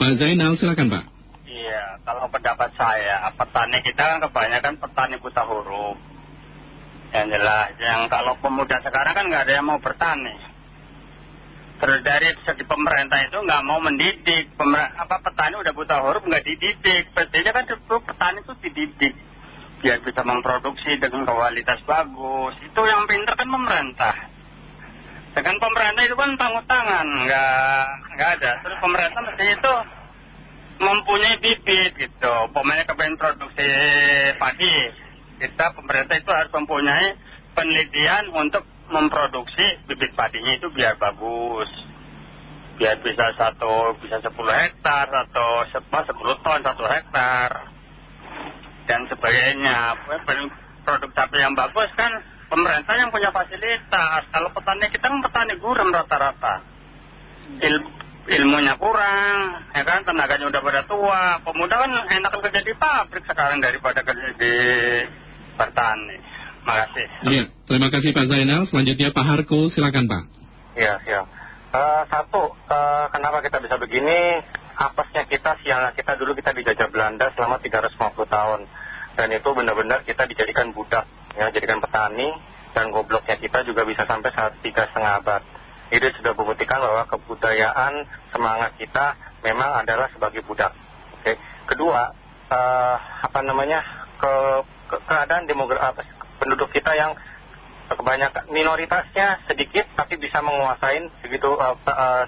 Pak Zainal, silakan Pak. Iya, kalau pendapat saya, petani kita kan kebanyakan petani buta huruf. Yang jelas, yang kalau pemuda sekarang kan nggak ada yang mau bertani. Terus dari segi pemerintah itu nggak mau mendidik, Pemer apa petani udah buta huruf nggak dididik. Pastinya kan petani itu dididik biar bisa memproduksi dengan kualitas bagus. Itu yang pintar kan pemerintah. Dengan pemerintah itu kan tanggung tangan, nggak nggak ada. Terus pemerintah mesti itu mempunyai bibit gitu. Pokoknya kepengen produksi padi, kita pemerintah itu harus mempunyai penelitian untuk memproduksi bibit padinya itu biar bagus. Biar bisa satu, bisa 10 hektar atau sepuluh ton satu hektar. Dan sebagainya. Produk sapi yang bagus kan pemerintah yang punya fasilitas. Kalau petani kita kan petani gurem rata-rata. Il, ilmunya kurang, ya kan tenaganya udah pada tua. Pemuda kan enak kerja di pabrik sekarang daripada kerja di petani. Terima kasih. Iya, terima kasih Pak Zainal. Selanjutnya Pak Harko, silakan Pak. Iya, siap. Uh, satu, uh, kenapa kita bisa begini? Apesnya kita, sialnya kita dulu kita dijajah Belanda selama 350 tahun. Dan itu benar-benar kita dijadikan budak, ya, jadikan petani. Dan gobloknya kita juga bisa sampai saat tiga setengah abad. Itu sudah membuktikan bahwa kebudayaan semangat kita memang adalah sebagai budak. Oke. Kedua, uh, apa namanya, ke, ke keadaan demografi penduduk kita yang kebanyakan minoritasnya sedikit tapi bisa menguasai segitu uh,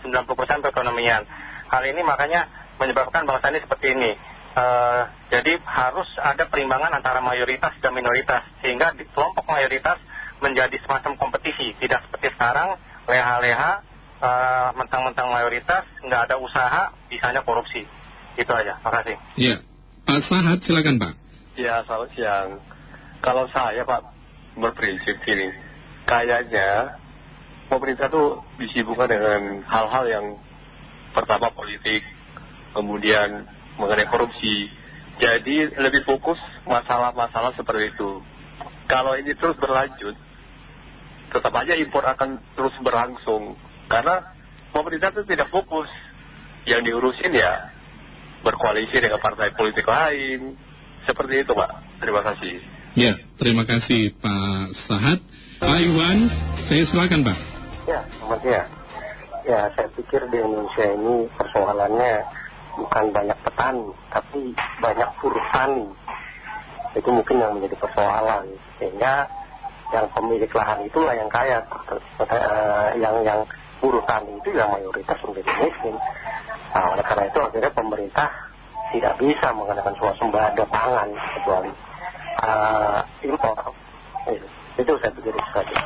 90% perekonomian. Hal ini makanya menyebabkan bangsa ini seperti ini. Uh, jadi harus ada perimbangan antara mayoritas dan minoritas sehingga di kelompok mayoritas menjadi semacam kompetisi, tidak seperti sekarang leha-leha mentang-mentang mayoritas nggak ada usaha, bisanya korupsi. Itu aja. Makasih. Iya, Pak Sahat silakan Pak. Ya, selamat siang. Kalau saya Pak berprinsip gini, kayaknya pemerintah tuh disibukkan dengan hal-hal yang pertama politik, kemudian mengenai korupsi. Jadi lebih fokus masalah-masalah seperti itu. Kalau ini terus berlanjut, tetap aja impor akan terus berlangsung. Karena pemerintah itu tidak fokus. Yang diurusin ya berkoalisi dengan partai politik lain. Seperti itu Pak. Terima kasih. Ya, terima kasih Pak Sahat. Pak Iwan, saya silakan Pak. Ya, selamat ya. Ya, saya pikir di Indonesia ini persoalannya bukan banyak petani, tapi banyak buruh tani. Itu mungkin yang menjadi persoalan. Sehingga yang pemilik lahan itulah yang kaya. yang yang buruh tani itu yang mayoritas menjadi miskin. Nah, oleh karena itu akhirnya pemerintah tidak bisa menggunakan swasembada pangan kecuali uh, impor. Itu saya pikir saja.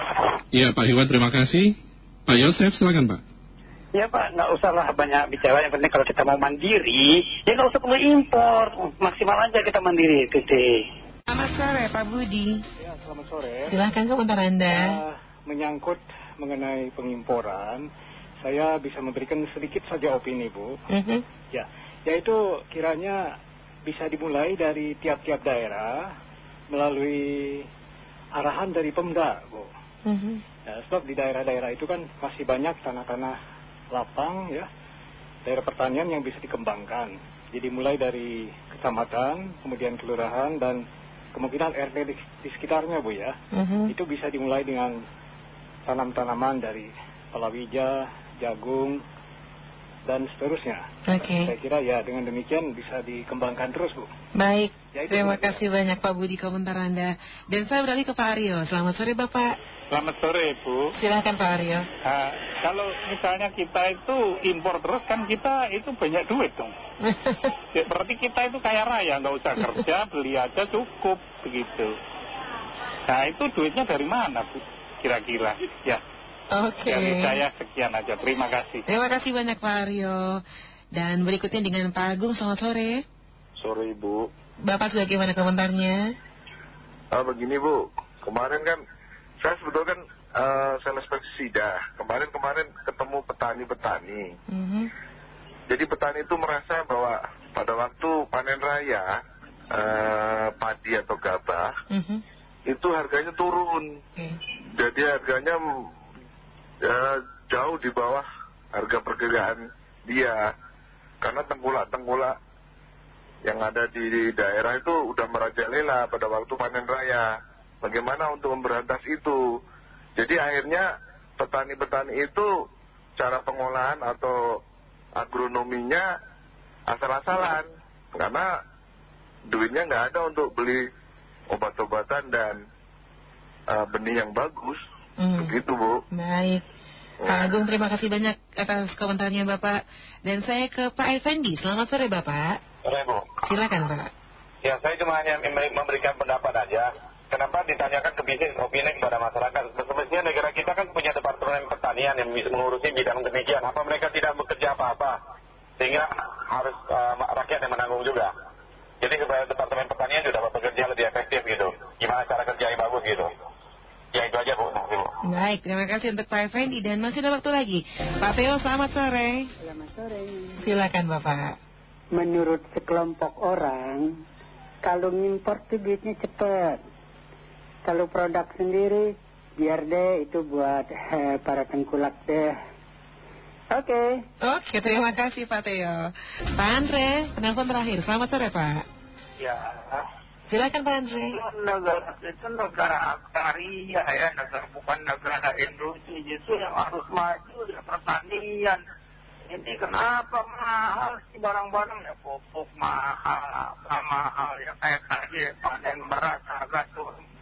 Iya Pak Iwan terima kasih. Pak Yosef silakan Pak. Ya Pak, nggak usah lah banyak bicara. Yang penting kalau kita mau mandiri, ya nggak usah perlu impor. Maksimal aja kita mandiri, titik. Selamat sore Pak Budi. Ya, selamat sore. Silahkan komentar Anda. Uh, menyangkut mengenai pengimporan, saya bisa memberikan sedikit saja opini Bu. Uh -huh. Ya, yaitu kiranya bisa dimulai dari tiap-tiap daerah melalui arahan dari Pemda, Bu. Uh -huh. ya, sebab di daerah-daerah itu kan masih banyak tanah-tanah lapang ya, daerah pertanian yang bisa dikembangkan. Jadi mulai dari kecamatan, kemudian kelurahan dan kemungkinan RT di, di sekitarnya, Bu ya. Uh -huh. Itu bisa dimulai dengan tanam-tanaman dari palawija, jagung, dan seterusnya. Oke. Saya kira ya dengan demikian bisa dikembangkan terus Bu. Baik, Ya, terima kasih banyak Pak Budi komentar Anda. Dan saya beralih ke Pak Aryo. Selamat sore Bapak. Selamat sore Bu. Silahkan Pak Aryo. Nah, kalau misalnya kita itu impor terus kan kita itu banyak duit dong. Ya, berarti kita itu kaya raya, nggak usah kerja, beli aja cukup begitu. Nah itu duitnya dari mana Bu? Kira-kira ya. Oke. Dari saya sekian aja. Terima kasih. Terima kasih banyak Pak Aryo. Dan berikutnya dengan Pak Agung. Selamat sore. Sore Ibu. Bapak sudah gimana komentarnya? Ah, begini Bu, kemarin kan saya sebetulnya kan uh, sales pesticida. Kemarin-kemarin ketemu petani-petani. Mhm. Jadi petani itu merasa bahwa pada waktu panen raya eh, padi atau gabah Mhm. itu harganya turun. Oke. Jadi harganya ya, jauh di bawah harga perkiraan dia. karena tengkulak-tengkulak yang ada di daerah itu udah merajalela pada waktu panen raya. Bagaimana untuk memberantas itu? Jadi akhirnya petani-petani itu cara pengolahan atau agronominya asal-asalan. Karena duitnya nggak ada untuk beli obat-obatan dan uh, benih yang bagus. Hmm. Begitu Bu. Baik. Pak Agung, terima kasih banyak atas komentarnya Bapak. Dan saya ke Pak Effendi. Selamat sore Bapak. Sore Bu. Silakan Pak. Ya saya cuma hanya memberikan pendapat aja. Kenapa ditanyakan ke bisnis opini kepada masyarakat? Semestinya negara kita kan punya departemen pertanian yang bisa mengurusi bidang demikian. Apa mereka tidak bekerja apa-apa? Sehingga harus uh, rakyat yang menanggung juga. Jadi supaya departemen pertanian juga dapat bekerja lebih efektif gitu. Gimana cara kerja yang bagus gitu. Ya itu aja Bu. Baik, terima kasih untuk Pak Effendi. Dan masih ada waktu lagi. Pak Teo, selamat sore. Selamat sore. Silakan Bapak. Menurut sekelompok orang, kalau ngimpor tuh duitnya cepet. Kalau produk sendiri, biar deh itu buat eh, para tengkulak deh. Oke. Oke, terima kasih Pak Teo. Pak Andre, penelpon terakhir. Selamat sore Pak. Ya, Silakan Pak Andre. negara itu negara agraria ya, negara bukan negara industri. Justru yang harus maju ya pertanian. Ini kenapa mahal sih barang-barang ya pupuk mahal, apa mahal ya kayak tadi panen beras harga turun.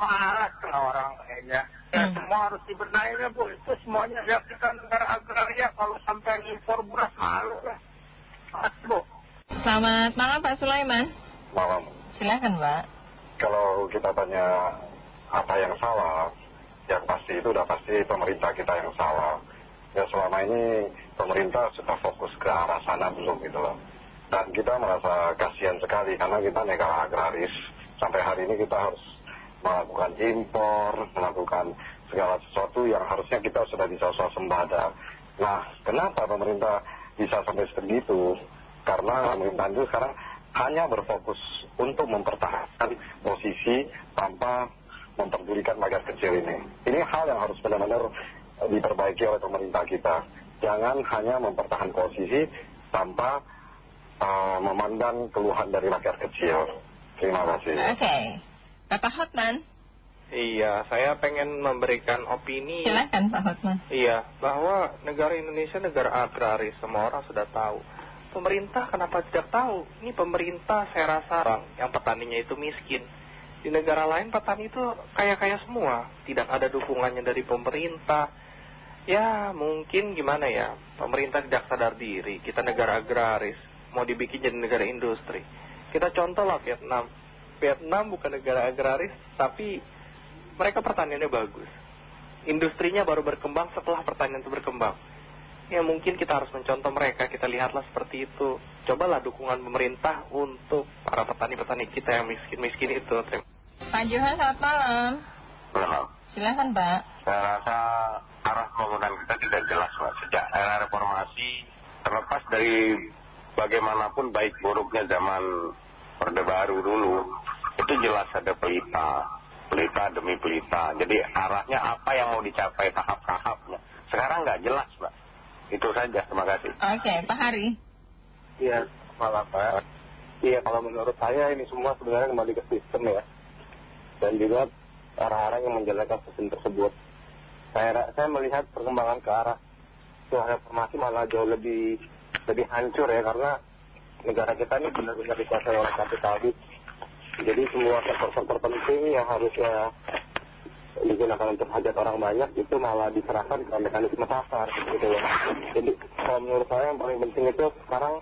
Malas lah orang kayaknya. Ya semua harus dibenahi ya Bu. Itu semuanya ya kita negara agraria kalau sampai impor beras malu lah. Mas Bu. Selamat malam Pak Sulaiman. Malam. Silakan Pak. Kalau kita tanya apa yang salah, yang pasti itu udah pasti pemerintah kita yang salah. Ya selama ini pemerintah sudah fokus ke arah sana belum gitu loh. Dan kita merasa kasihan sekali karena kita negara agraris. Sampai hari ini kita harus melakukan impor, melakukan segala sesuatu yang harusnya kita sudah bisa swasembada. Nah, kenapa pemerintah bisa sampai seperti itu? Karena pemerintah itu sekarang hanya berfokus untuk mempertahankan posisi tanpa memperdulikan rakyat kecil ini. Ini hal yang harus benar-benar diperbaiki oleh pemerintah kita. Jangan hanya mempertahankan posisi tanpa uh, memandang keluhan dari rakyat kecil. Terima kasih. Oke. Bapak Hotman. Iya, saya pengen memberikan opini. Silakan Pak Hotman. Iya, bahwa negara Indonesia negara agraris, semua orang sudah tahu. Pemerintah kenapa tidak tahu? Ini pemerintah saya rasa bang, yang petaninya itu miskin. Di negara lain petani itu kaya-kaya semua, tidak ada dukungannya dari pemerintah. Ya mungkin gimana ya, pemerintah tidak sadar diri, kita negara agraris, mau dibikin jadi negara industri. Kita contoh lah Vietnam. Vietnam bukan negara agraris, tapi mereka pertaniannya bagus. Industrinya baru berkembang setelah pertanian itu berkembang. Ya mungkin kita harus mencontoh mereka, kita lihatlah seperti itu. Cobalah dukungan pemerintah untuk para petani-petani kita yang miskin-miskin itu. Terima Pak Johan, selamat malam. Malam. Silakan Pak. Saya rasa arah pembangunan kita tidak jelas Pak. Sejak era reformasi, terlepas dari bagaimanapun baik buruknya zaman Orde Baru dulu, itu jelas ada pelita. Pelita demi pelita. Jadi arahnya apa yang mau dicapai tahap-tahapnya. Sekarang nggak jelas Pak. Itu saja, terima kasih. Oke, Pak Hari. Iya, malah Pak. Iya, kalau menurut saya ini semua sebenarnya kembali ke sistem ya. Dan juga arah-arah yang menjalankan sistem tersebut. Saya, saya melihat perkembangan ke arah setelah reformasi malah jauh lebih lebih hancur ya karena negara kita ini benar-benar dikuasai oleh kapitalis. Jadi semua sektor-sektor penting yang harusnya digunakan untuk hajat orang banyak itu malah diserahkan ke mekanisme pasar gitu ya. Jadi kalau menurut saya yang paling penting itu sekarang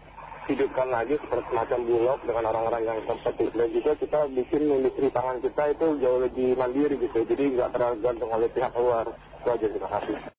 hidupkan lagi seperti semacam bulog dengan orang-orang yang kompetitif. Dan juga kita bikin industri pangan kita itu jauh lebih mandiri gitu. Jadi nggak tergantung oleh pihak luar. Itu aja terima kasih